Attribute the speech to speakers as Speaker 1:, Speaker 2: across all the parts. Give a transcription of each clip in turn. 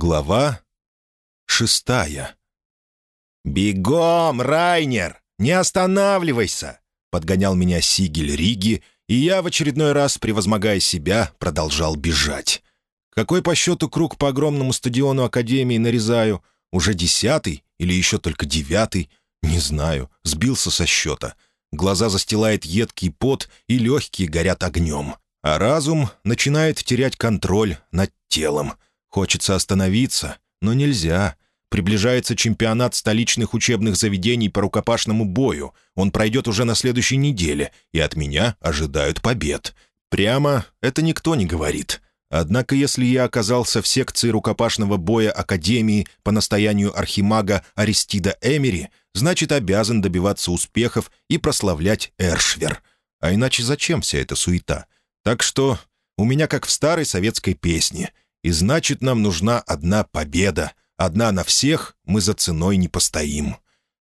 Speaker 1: Глава шестая. «Бегом, Райнер! Не останавливайся!» — подгонял меня Сигель Риги, и я в очередной раз, превозмогая себя, продолжал бежать. Какой по счету круг по огромному стадиону Академии нарезаю? Уже десятый или еще только девятый? Не знаю, сбился со счета. Глаза застилает едкий пот, и легкие горят огнем. А разум начинает терять контроль над телом — Хочется остановиться, но нельзя. Приближается чемпионат столичных учебных заведений по рукопашному бою. Он пройдет уже на следующей неделе, и от меня ожидают побед. Прямо это никто не говорит. Однако если я оказался в секции рукопашного боя Академии по настоянию архимага Аристида Эмери, значит, обязан добиваться успехов и прославлять Эршвер. А иначе зачем вся эта суета? Так что у меня как в старой советской песне — и значит, нам нужна одна победа. Одна на всех, мы за ценой не постоим.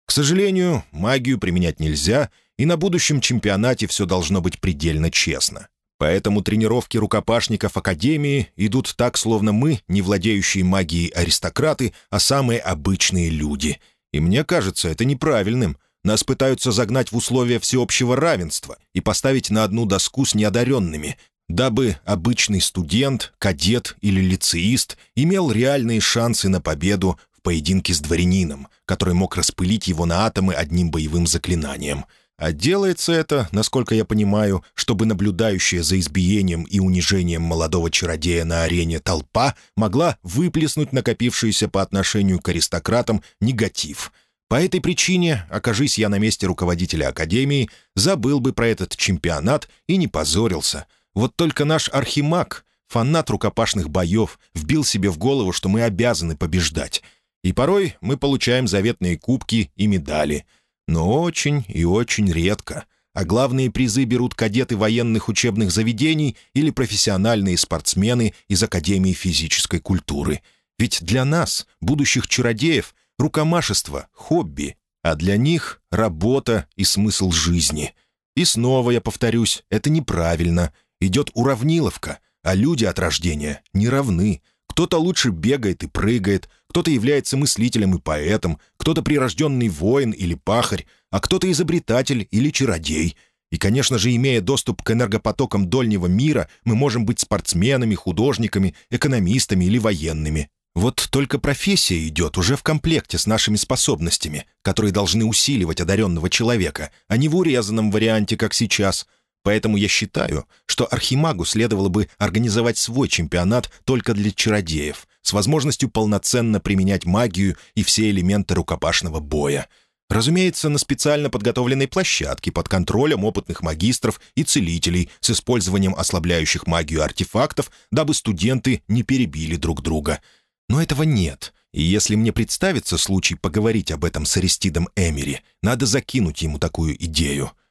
Speaker 1: К сожалению, магию применять нельзя, и на будущем чемпионате все должно быть предельно честно. Поэтому тренировки рукопашников Академии идут так, словно мы, не владеющие магией аристократы, а самые обычные люди. И мне кажется это неправильным. Нас пытаются загнать в условия всеобщего равенства и поставить на одну доску с неодаренными, дабы обычный студент, кадет или лицеист имел реальные шансы на победу в поединке с дворянином, который мог распылить его на атомы одним боевым заклинанием. А делается это, насколько я понимаю, чтобы наблюдающая за избиением и унижением молодого чародея на арене толпа могла выплеснуть накопившийся по отношению к аристократам негатив — по этой причине, окажись я на месте руководителя Академии, забыл бы про этот чемпионат и не позорился — вот только наш архимаг, фанат рукопашных боев, вбил себе в голову, что мы обязаны побеждать. И порой мы получаем заветные кубки и медали. Но очень и очень редко. А главные призы берут кадеты военных учебных заведений или профессиональные спортсмены из Академии физической культуры. Ведь для нас, будущих чародеев, рукомашество — хобби, а для них — работа и смысл жизни. И снова я повторюсь, это неправильно, Идет уравниловка, а люди от рождения не равны. Кто-то лучше бегает и прыгает, кто-то является мыслителем и поэтом, кто-то прирожденный воин или пахарь, а кто-то изобретатель или чародей. И, конечно же, имея доступ к энергопотокам дольнего мира, мы можем быть спортсменами, художниками, экономистами или военными. Вот только профессия идет уже в комплекте с нашими способностями, которые должны усиливать одаренного человека, а не в урезанном варианте, как сейчас — Поэтому я считаю, что Архимагу следовало бы организовать свой чемпионат только для чародеев, с возможностью полноценно применять магию и все элементы рукопашного боя. Разумеется, на специально подготовленной площадке под контролем опытных магистров и целителей с использованием ослабляющих магию артефактов, дабы студенты не перебили друг друга. Но этого нет. И если мне представится случай поговорить об этом с Аристидом Эмери, надо закинуть ему такую идею —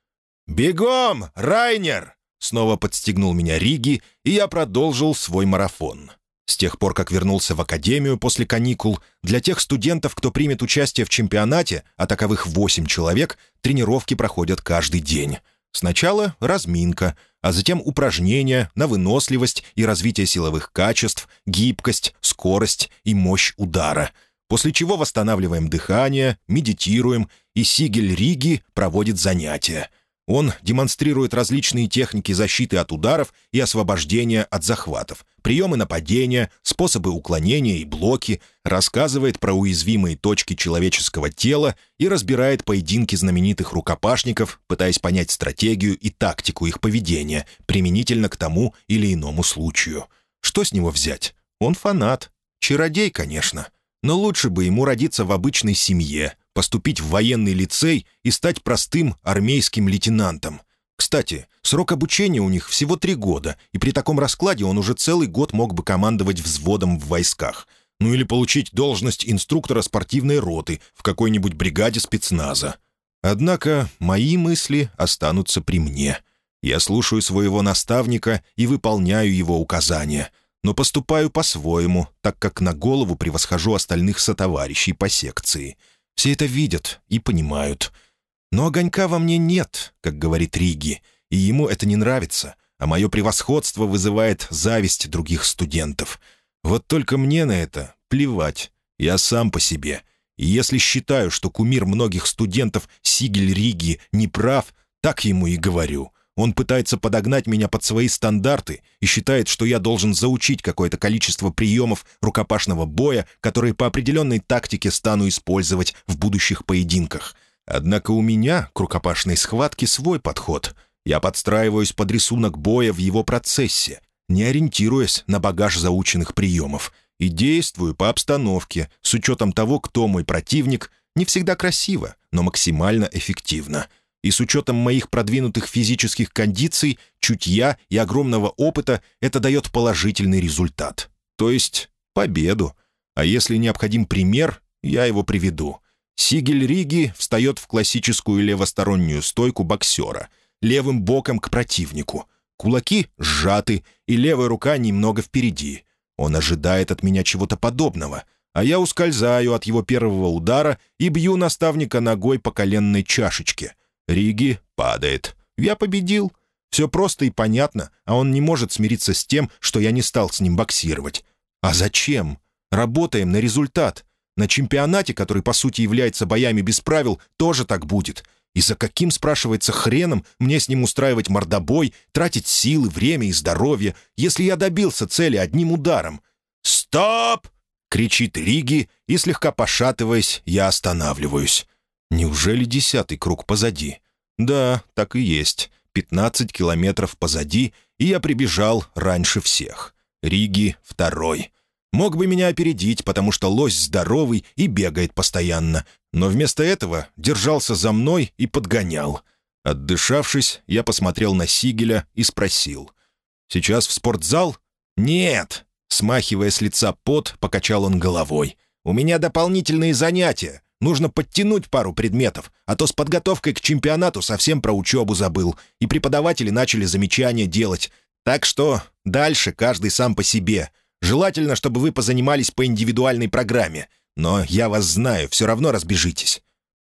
Speaker 1: «Бегом, Райнер!» Снова подстегнул меня Риги, и я продолжил свой марафон. С тех пор, как вернулся в академию после каникул, для тех студентов, кто примет участие в чемпионате, а таковых восемь человек, тренировки проходят каждый день. Сначала разминка, а затем упражнения на выносливость и развитие силовых качеств, гибкость, скорость и мощь удара. После чего восстанавливаем дыхание, медитируем, и Сигель Риги проводит занятия — он демонстрирует различные техники защиты от ударов и освобождения от захватов, приемы нападения, способы уклонения и блоки, рассказывает про уязвимые точки человеческого тела и разбирает поединки знаменитых рукопашников, пытаясь понять стратегию и тактику их поведения применительно к тому или иному случаю. Что с него взять? Он фанат. Чародей, конечно. Но лучше бы ему родиться в обычной семье, поступить в военный лицей и стать простым армейским лейтенантом. Кстати, срок обучения у них всего три года, и при таком раскладе он уже целый год мог бы командовать взводом в войсках. Ну или получить должность инструктора спортивной роты в какой-нибудь бригаде спецназа. Однако мои мысли останутся при мне. Я слушаю своего наставника и выполняю его указания, но поступаю по-своему, так как на голову превосхожу остальных сотоварищей по секции — все это видят и понимают. Но огонька во мне нет, как говорит Риги, и ему это не нравится, а мое превосходство вызывает зависть других студентов. Вот только мне на это Плевать, я сам по себе. И если считаю, что кумир многих студентов Сигель Риги не прав, так ему и говорю. Он пытается подогнать меня под свои стандарты и считает, что я должен заучить какое-то количество приемов рукопашного боя, которые по определенной тактике стану использовать в будущих поединках. Однако у меня к рукопашной схватке свой подход. Я подстраиваюсь под рисунок боя в его процессе, не ориентируясь на багаж заученных приемов, и действую по обстановке, с учетом того, кто мой противник, не всегда красиво, но максимально эффективно. И с учетом моих продвинутых физических кондиций, чутья и огромного опыта это дает положительный результат. То есть победу. А если необходим пример, я его приведу. Сигель Риги встает в классическую левостороннюю стойку боксера, левым боком к противнику. Кулаки сжаты, и левая рука немного впереди — он ожидает от меня чего-то подобного, а я ускользаю от его первого удара и бью наставника ногой по коленной чашечке. Риги падает. Я победил. Все просто и понятно, а он не может смириться с тем, что я не стал с ним боксировать. А зачем? Работаем на результат. На чемпионате, который по сути является боями без правил, тоже так будет. И за каким, спрашивается, хреном мне с ним устраивать мордобой, тратить силы, время и здоровье, если я добился цели одним ударом? «Стоп!» — кричит Риги, и, слегка пошатываясь, я останавливаюсь. Неужели десятый круг позади? Да, так и есть. Пятнадцать километров позади, и я прибежал раньше всех. Риги — второй. Мог бы меня опередить, потому что лось здоровый и бегает постоянно, но вместо этого держался за мной и подгонял. Отдышавшись, я посмотрел на Сигеля и спросил. «Сейчас в спортзал?» «Нет!» Смахивая с лица пот, покачал он головой. «У меня дополнительные занятия. Нужно подтянуть пару предметов, а то с подготовкой к чемпионату совсем про учебу забыл, и преподаватели начали замечания делать. Так что дальше каждый сам по себе. Желательно, чтобы вы позанимались по индивидуальной программе. Но я вас знаю, все равно разбежитесь».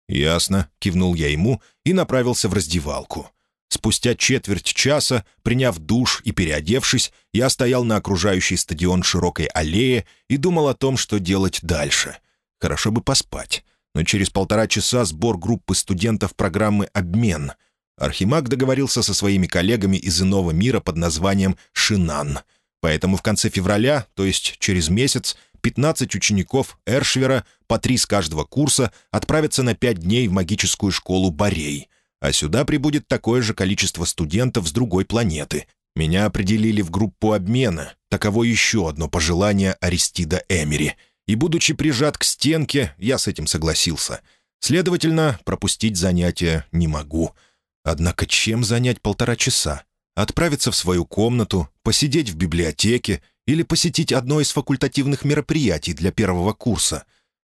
Speaker 1: «Ясно», — кивнул я ему и направился в раздевалку. Спустя четверть часа, приняв душ и переодевшись, я стоял на окружающей стадион широкой аллее и думал о том, что делать дальше. Хорошо бы поспать. Но через полтора часа сбор группы студентов программы «Обмен». Архимаг договорился со своими коллегами из иного мира под названием «Шинан». Поэтому в конце февраля, то есть через месяц, 15 учеников Эршвера, по три с каждого курса, отправятся на пять дней в магическую школу Борей. А сюда прибудет такое же количество студентов с другой планеты. Меня определили в группу обмена. Таково еще одно пожелание Аристида Эмери. И, будучи прижат к стенке, я с этим согласился. Следовательно, пропустить занятия не могу. Однако чем занять полтора часа? отправиться в свою комнату, посидеть в библиотеке или посетить одно из факультативных мероприятий для первого курса.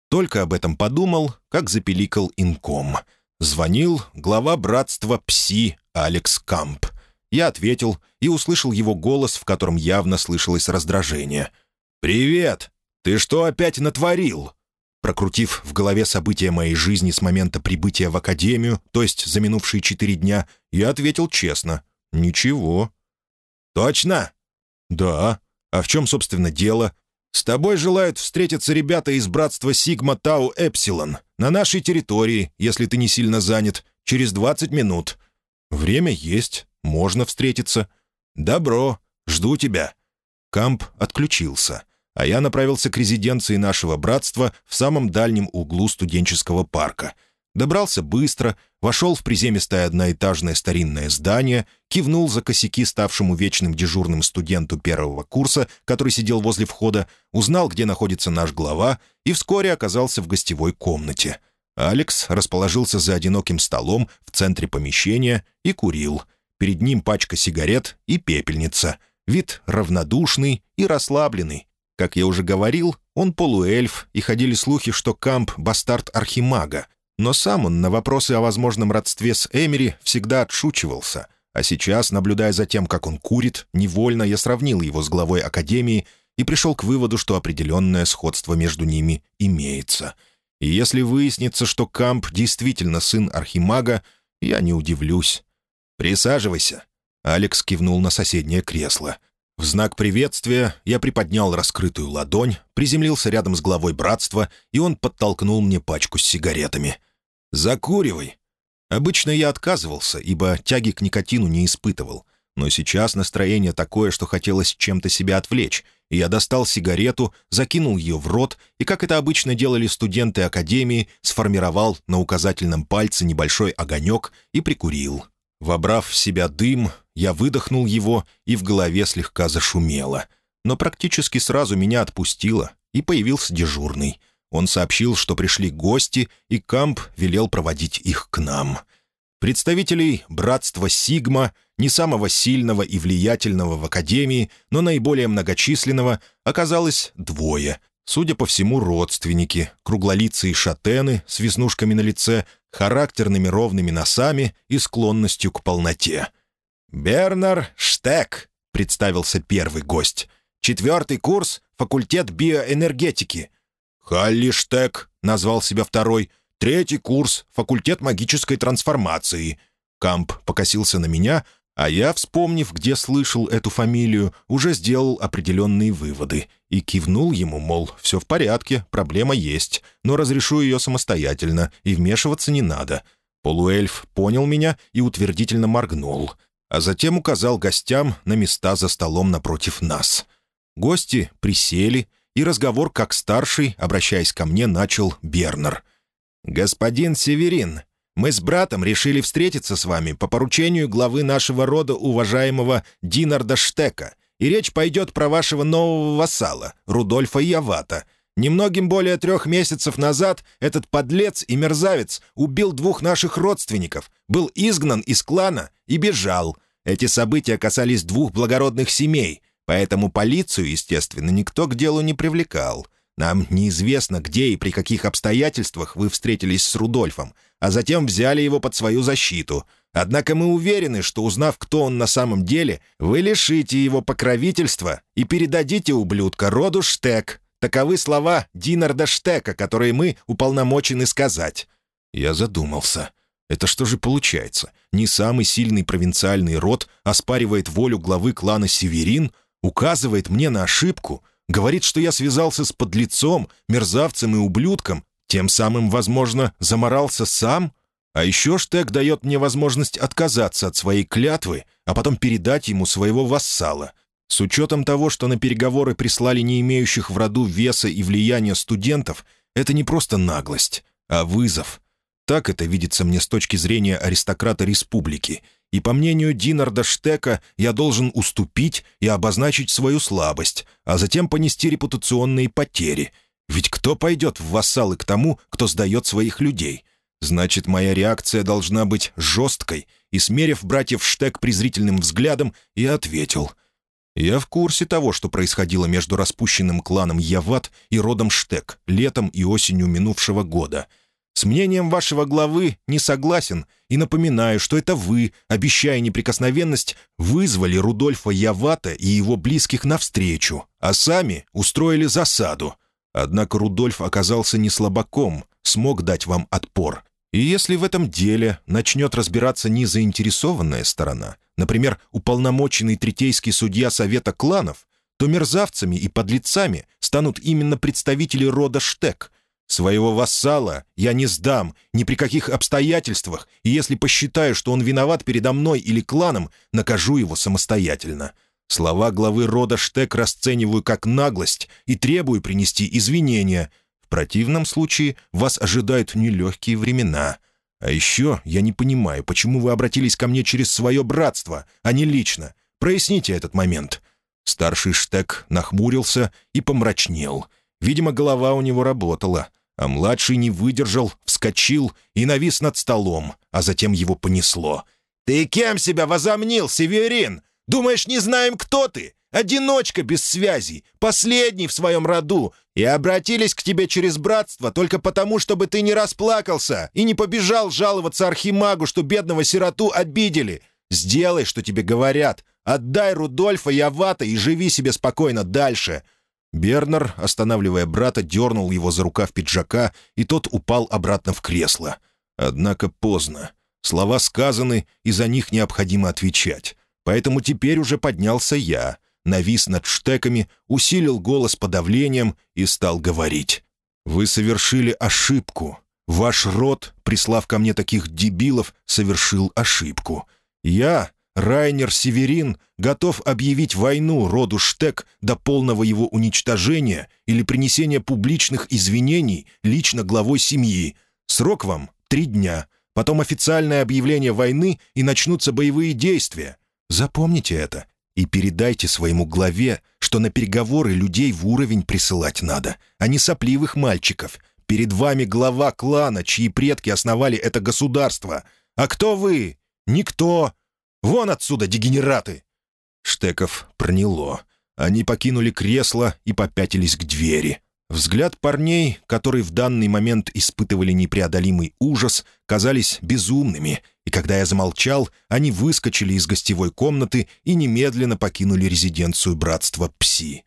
Speaker 1: Только об этом подумал, как запеликал инком. Звонил глава братства ПСИ Алекс Камп. Я ответил и услышал его голос, в котором явно слышалось раздражение. «Привет! Ты что опять натворил?» Прокрутив в голове события моей жизни с момента прибытия в академию, то есть за минувшие четыре дня, я ответил честно — «Ничего». «Точно?» «Да. А в чем, собственно, дело?» «С тобой желают встретиться ребята из братства Сигма Тау Эпсилон на нашей территории, если ты не сильно занят, через 20 минут. Время есть, можно встретиться. Добро, жду тебя». Камп отключился, а я направился к резиденции нашего братства в самом дальнем углу студенческого парка — Добрался быстро, вошел в приземистое одноэтажное старинное здание, кивнул за косяки ставшему вечным дежурным студенту первого курса, который сидел возле входа, узнал, где находится наш глава, и вскоре оказался в гостевой комнате. Алекс расположился за одиноким столом в центре помещения и курил. Перед ним пачка сигарет и пепельница. Вид равнодушный и расслабленный. Как я уже говорил, он полуэльф, и ходили слухи, что Камп — бастард Архимага, но сам он на вопросы о возможном родстве с Эмери всегда отшучивался. А сейчас, наблюдая за тем, как он курит, невольно я сравнил его с главой Академии и пришел к выводу, что определенное сходство между ними имеется. И если выяснится, что Камп действительно сын Архимага, я не удивлюсь. «Присаживайся», — Алекс кивнул на соседнее кресло. В знак приветствия я приподнял раскрытую ладонь, приземлился рядом с главой братства, и он подтолкнул мне пачку с сигаретами. «Закуривай». Обычно я отказывался, ибо тяги к никотину не испытывал. Но сейчас настроение такое, что хотелось чем-то себя отвлечь, и я достал сигарету, закинул ее в рот и, как это обычно делали студенты академии, сформировал на указательном пальце небольшой огонек и прикурил. Вобрав в себя дым, я выдохнул его, и в голове слегка зашумело. Но практически сразу меня отпустило, и появился дежурный. Он сообщил, что пришли гости, и Камп велел проводить их к нам. Представителей братства «Сигма», не самого сильного и влиятельного в Академии, но наиболее многочисленного, оказалось двое. Судя по всему, родственники, круглолицые шатены с веснушками на лице, характерными ровными носами и склонностью к полноте. «Бернар Штек», — представился первый гость. «Четвертый курс, факультет биоэнергетики». «Халли Штек», — назвал себя второй. «Третий курс, факультет магической трансформации». Камп покосился на меня, а я, вспомнив, где слышал эту фамилию, уже сделал определенные выводы и кивнул ему, мол, все в порядке, проблема есть, но разрешу ее самостоятельно, и вмешиваться не надо. Полуэльф понял меня и утвердительно моргнул, а затем указал гостям на места за столом напротив нас. Гости присели, и разговор, как старший, обращаясь ко мне, начал Бернер. «Господин Северин, мы с братом решили встретиться с вами по поручению главы нашего рода, уважаемого Динарда Штека, и речь пойдет про вашего нового вассала, Рудольфа Явата. Немногим более трех месяцев назад этот подлец и мерзавец убил двух наших родственников, был изгнан из клана и бежал. Эти события касались двух благородных семей, поэтому полицию, естественно, никто к делу не привлекал. Нам неизвестно, где и при каких обстоятельствах вы встретились с Рудольфом, а затем взяли его под свою защиту. Однако мы уверены, что, узнав, кто он на самом деле, вы лишите его покровительства и передадите ублюдка роду Штек. Таковы слова Динарда Штека, которые мы уполномочены сказать». Я задумался. Это что же получается? Не самый сильный провинциальный род оспаривает волю главы клана Северин, указывает мне на ошибку — Говорит, что я связался с подлецом, мерзавцем и ублюдком, тем самым, возможно, заморался сам? А еще Штек дает мне возможность отказаться от своей клятвы, а потом передать ему своего вассала. С учетом того, что на переговоры прислали не имеющих в роду веса и влияния студентов, это не просто наглость, а вызов. Так это видится мне с точки зрения аристократа республики, и, по мнению Динарда Штека, я должен уступить и обозначить свою слабость, а затем понести репутационные потери. Ведь кто пойдет в вассалы к тому, кто сдает своих людей? Значит, моя реакция должна быть жесткой, и, смерив братьев Штек презрительным взглядом, я ответил. «Я в курсе того, что происходило между распущенным кланом Яват и родом Штек летом и осенью минувшего года». С мнением вашего главы не согласен и напоминаю, что это вы, обещая неприкосновенность, вызвали Рудольфа Явата и его близких навстречу, а сами устроили засаду. Однако Рудольф оказался не слабаком, смог дать вам отпор. И если в этом деле начнет разбираться незаинтересованная сторона, например, уполномоченный третейский судья Совета кланов, то мерзавцами и подлецами станут именно представители рода Штек — Своего вассала я не сдам ни при каких обстоятельствах, и если посчитаю, что он виноват передо мной или кланом, накажу его самостоятельно. Слова главы рода Штек расцениваю как наглость и требую принести извинения. В противном случае вас ожидают нелегкие времена. А еще я не понимаю, почему вы обратились ко мне через свое братство, а не лично. Проясните этот момент». Старший Штек нахмурился и помрачнел — Видимо, голова у него работала, а младший не выдержал, вскочил и навис над столом, а затем его понесло. «Ты кем себя возомнил, Северин? Думаешь, не знаем, кто ты? Одиночка без связей, последний в своем роду, и обратились к тебе через братство только потому, чтобы ты не расплакался и не побежал жаловаться Архимагу, что бедного сироту обидели. Сделай, что тебе говорят. Отдай Рудольфа и Авата и живи себе спокойно дальше. Бернер, останавливая брата, дернул его за рукав пиджака, и тот упал обратно в кресло. Однако поздно. Слова сказаны, и за них необходимо отвечать. Поэтому теперь уже поднялся я. навис над штеками, усилил голос подавлением и стал говорить. «Вы совершили ошибку. Ваш род, прислав ко мне таких дебилов, совершил ошибку. Я, Райнер Северин, готов объявить войну роду Штек до полного его уничтожения или принесения публичных извинений лично главой семьи. Срок вам — три дня. Потом официальное объявление войны и начнутся боевые действия. Запомните это и передайте своему главе, что на переговоры людей в уровень присылать надо, а не сопливых мальчиков. Перед вами глава клана, чьи предки основали это государство. А кто вы? Никто. Вон отсюда, дегенераты!» Штеков проняло. Они покинули кресло и попятились к двери. Взгляд парней, которые в данный момент испытывали непреодолимый ужас, казались безумными, и когда я замолчал, они выскочили из гостевой комнаты и немедленно покинули резиденцию братства Пси.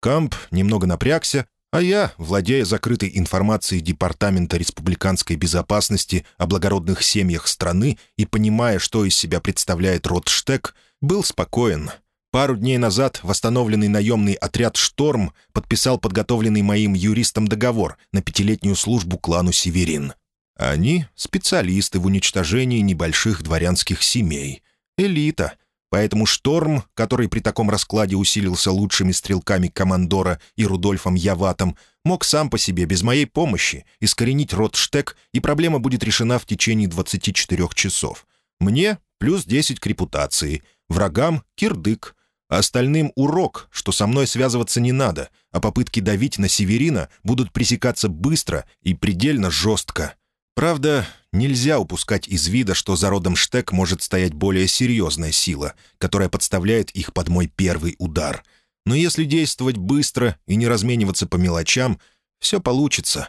Speaker 1: Камп немного напрягся, а я, владея закрытой информацией Департамента республиканской безопасности о благородных семьях страны и понимая, что из себя представляет род Штек, был спокоен — Пару дней назад восстановленный наемный отряд «Шторм» подписал подготовленный моим юристом договор на пятилетнюю службу клану «Северин». Они — специалисты в уничтожении небольших дворянских семей. Элита. Поэтому «Шторм», который при таком раскладе усилился лучшими стрелками Командора и Рудольфом Яватом, мог сам по себе, без моей помощи, искоренить род Штек, и проблема будет решена в течение 24 часов. Мне — плюс 10 к репутации, врагам — кирдык, Остальным урок, что со мной связываться не надо, а попытки давить на Северина будут пресекаться быстро и предельно жестко. Правда, нельзя упускать из вида, что за родом Штек может стоять более серьезная сила, которая подставляет их под мой первый удар. Но если действовать быстро и не размениваться по мелочам, все получится.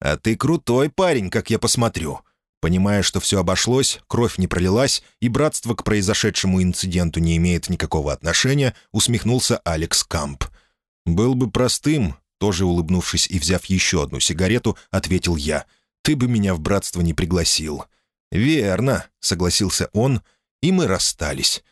Speaker 1: «А ты крутой парень, как я посмотрю», Понимая, что все обошлось, кровь не пролилась, и братство к произошедшему инциденту не имеет никакого отношения, усмехнулся Алекс Камп. «Был бы простым», тоже улыбнувшись и взяв еще одну сигарету, ответил я. «Ты бы меня в братство не пригласил». «Верно», — согласился он, и мы расстались.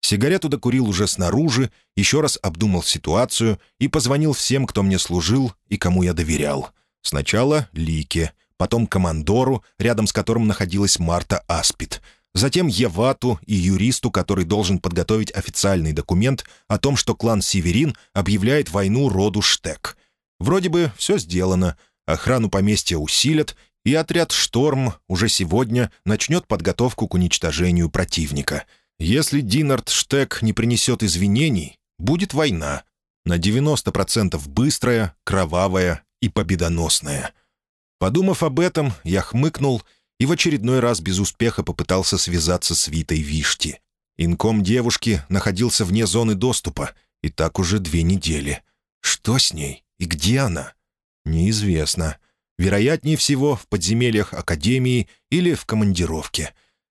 Speaker 1: Сигарету докурил уже снаружи, еще раз обдумал ситуацию и позвонил всем, кто мне служил и кому я доверял. Сначала Лике, потом командору, рядом с которым находилась Марта Аспид, затем Евату и юристу, который должен подготовить официальный документ о том, что клан Северин объявляет войну роду Штек. Вроде бы все сделано, охрану поместья усилят, и отряд «Шторм» уже сегодня начнет подготовку к уничтожению противника. Если Динард Штек не принесет извинений, будет война. На 90% быстрая, кровавая и победоносная. Подумав об этом, я хмыкнул и в очередной раз без успеха попытался связаться с Витой Вишти. Инком девушки находился вне зоны доступа, и так уже две недели. Что с ней и где она? Неизвестно. Вероятнее всего, в подземельях Академии или в командировке.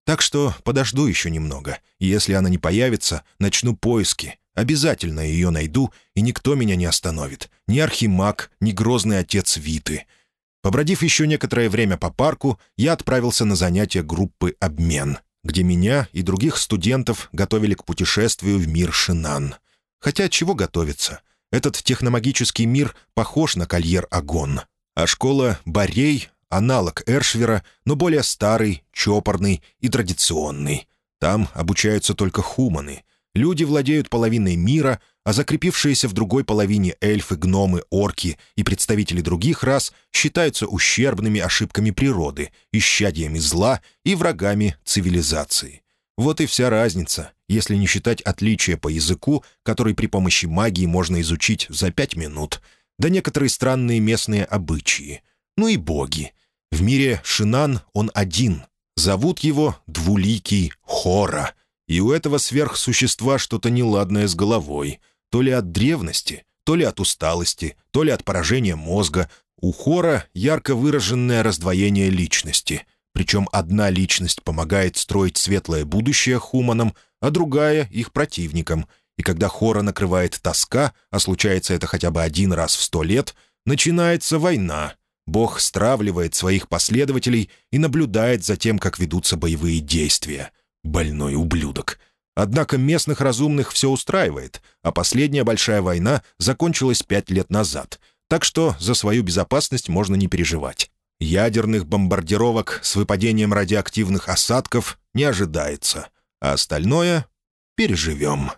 Speaker 1: Так что подожду еще немного, и если она не появится, начну поиски. Обязательно ее найду, и никто меня не остановит. Ни Архимаг, ни грозный отец Виты — Побродив еще некоторое время по парку, я отправился на занятия группы «Обмен», где меня и других студентов готовили к путешествию в мир Шинан. Хотя чего готовиться? Этот техномагический мир похож на кольер-агон. А школа «Борей» — аналог Эршвера, но более старый, чопорный и традиционный. Там обучаются только хуманы. Люди владеют половиной мира, а закрепившиеся в другой половине эльфы, гномы, орки и представители других рас считаются ущербными ошибками природы, исчадиями зла и врагами цивилизации. Вот и вся разница, если не считать отличия по языку, который при помощи магии можно изучить за пять минут, да некоторые странные местные обычаи. Ну и боги. В мире Шинан он один. Зовут его Двуликий Хора. И у этого сверхсущества что-то неладное с головой. То ли от древности, то ли от усталости, то ли от поражения мозга. У хора ярко выраженное раздвоение личности. Причем одна личность помогает строить светлое будущее хуманам, а другая — их противникам. И когда хора накрывает тоска, а случается это хотя бы один раз в сто лет, начинается война. Бог стравливает своих последователей и наблюдает за тем, как ведутся боевые действия. Больной ублюдок. Однако местных разумных все устраивает, а последняя большая война закончилась пять лет назад, так что за свою безопасность можно не переживать. Ядерных бомбардировок с выпадением радиоактивных осадков не ожидается, а остальное переживем.